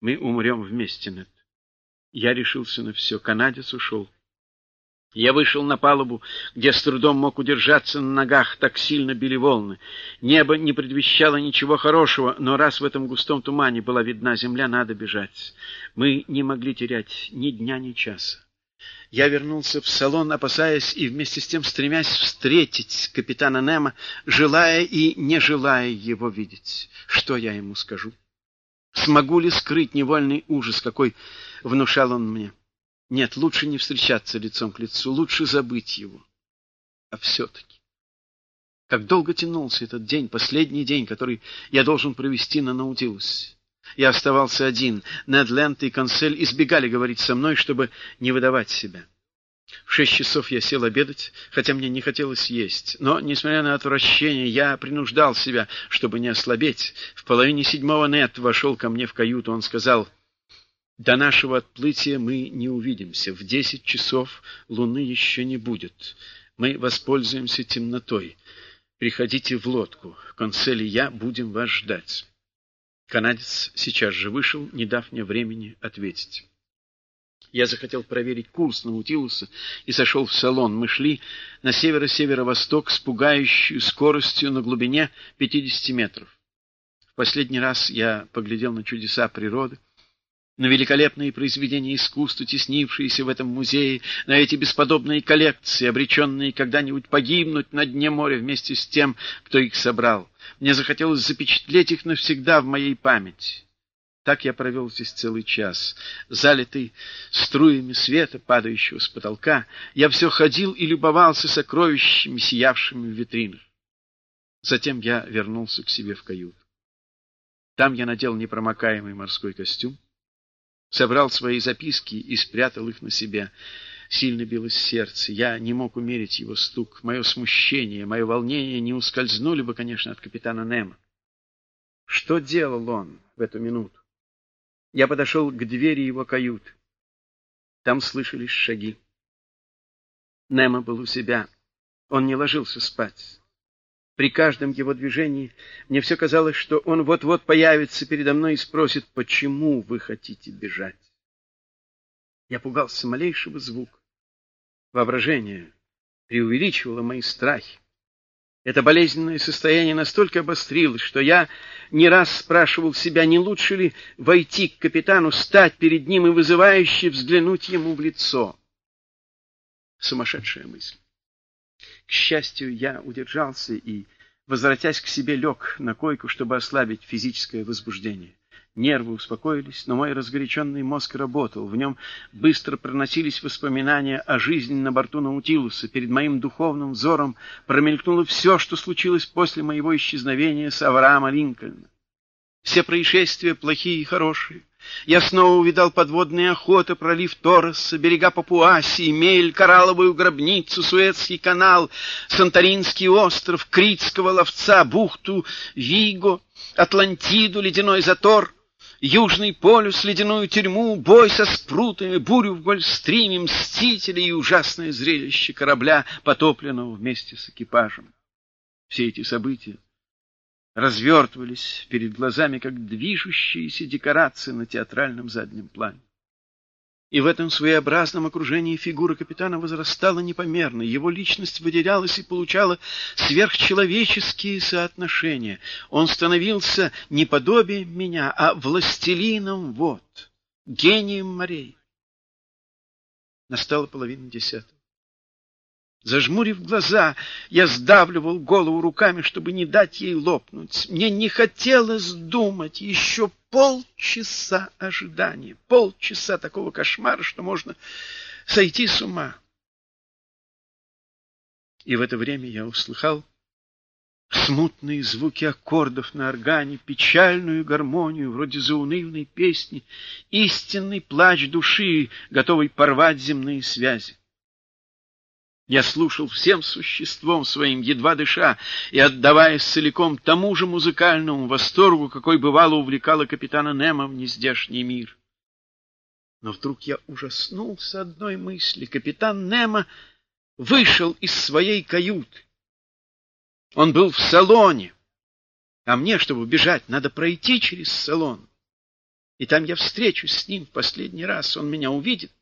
Мы умрем вместе, Нед. Я решился на все. Канадец ушел. Я вышел на палубу, где с трудом мог удержаться на ногах, так сильно били волны. Небо не предвещало ничего хорошего, но раз в этом густом тумане была видна земля, надо бежать. Мы не могли терять ни дня, ни часа. Я вернулся в салон, опасаясь и вместе с тем стремясь встретить капитана Немо, желая и не желая его видеть. Что я ему скажу? Смогу ли скрыть невольный ужас, какой внушал он мне? Нет, лучше не встречаться лицом к лицу, лучше забыть его. А все-таки... Как долго тянулся этот день, последний день, который я должен провести на Наутилусе. Я оставался один. Нед Ленд и Консель избегали говорить со мной, чтобы не выдавать себя. В шесть часов я сел обедать, хотя мне не хотелось есть. Но, несмотря на отвращение, я принуждал себя, чтобы не ослабеть. В половине седьмого Нед вошел ко мне в каюту. Он сказал, «До нашего отплытия мы не увидимся. В десять часов луны еще не будет. Мы воспользуемся темнотой. Приходите в лодку. Консель и я будем вас ждать». Канадец сейчас же вышел, не дав мне времени ответить. Я захотел проверить курс Наутилуса и сошел в салон. Мы шли на северо-северо-восток с пугающей скоростью на глубине 50 метров. В последний раз я поглядел на чудеса природы, на великолепные произведения искусства, теснившиеся в этом музее, на эти бесподобные коллекции, обреченные когда-нибудь погибнуть на дне моря вместе с тем, кто их собрал. Мне захотелось запечатлеть их навсегда в моей памяти. Так я провел здесь целый час. Залитый струями света, падающего с потолка, я все ходил и любовался сокровищами, сиявшими в витринах. Затем я вернулся к себе в каюту. Там я надел непромокаемый морской костюм, собрал свои записки и спрятал их на себя. Сильно билось сердце, я не мог умерить его стук. Мое смущение, мое волнение не ускользнули бы, конечно, от капитана Немо. Что делал он в эту минуту? Я подошел к двери его каюты. Там слышались шаги. Немо был у себя. Он не ложился спать. При каждом его движении мне все казалось, что он вот-вот появится передо мной и спросит, почему вы хотите бежать. Я пугался малейшего звука. Воображение преувеличивало мои страхи. Это болезненное состояние настолько обострилось, что я не раз спрашивал себя, не лучше ли войти к капитану, стать перед ним и вызывающе взглянуть ему в лицо. Сумасшедшая мысль. К счастью, я удержался и, возвратясь к себе, лег на койку, чтобы ослабить физическое возбуждение. Нервы успокоились, но мой разгоряченный мозг работал. В нем быстро проносились воспоминания о жизни на борту Наутилуса. Перед моим духовным взором промелькнуло все, что случилось после моего исчезновения с Авраама Линкольна. Все происшествия плохие и хорошие. Я снова увидал подводные охоты, пролив Торреса, берега Папуасии, Мель, Коралловую гробницу, Суэцкий канал, Санторинский остров, Критского ловца, бухту Виго, Атлантиду, ледяной затор, Южный полюс, ледяную тюрьму, бой со спрутами, бурю в Гольфстриме, мстители и ужасное зрелище корабля, потопленного вместе с экипажем. Все эти события развертывались перед глазами, как движущиеся декорации на театральном заднем плане. И в этом своеобразном окружении фигура капитана возрастала непомерно, его личность выделялась и получала сверхчеловеческие соотношения. Он становился не подобием меня, а властелином вод, гением морей. Настала половина десятого. Зажмурив глаза, я сдавливал голову руками, чтобы не дать ей лопнуть. Мне не хотелось думать еще полчаса ожидания, полчаса такого кошмара, что можно сойти с ума. И в это время я услыхал смутные звуки аккордов на органе, печальную гармонию, вроде заунывной песни, истинный плач души, готовый порвать земные связи. Я слушал всем существом своим, едва дыша, и отдаваясь целиком тому же музыкальному восторгу, какой бывало увлекало капитана Немо в нездешний мир. Но вдруг я ужаснулся одной мысли. Капитан Немо вышел из своей каюты. Он был в салоне, а мне, чтобы бежать, надо пройти через салон. И там я встречусь с ним в последний раз. Он меня увидит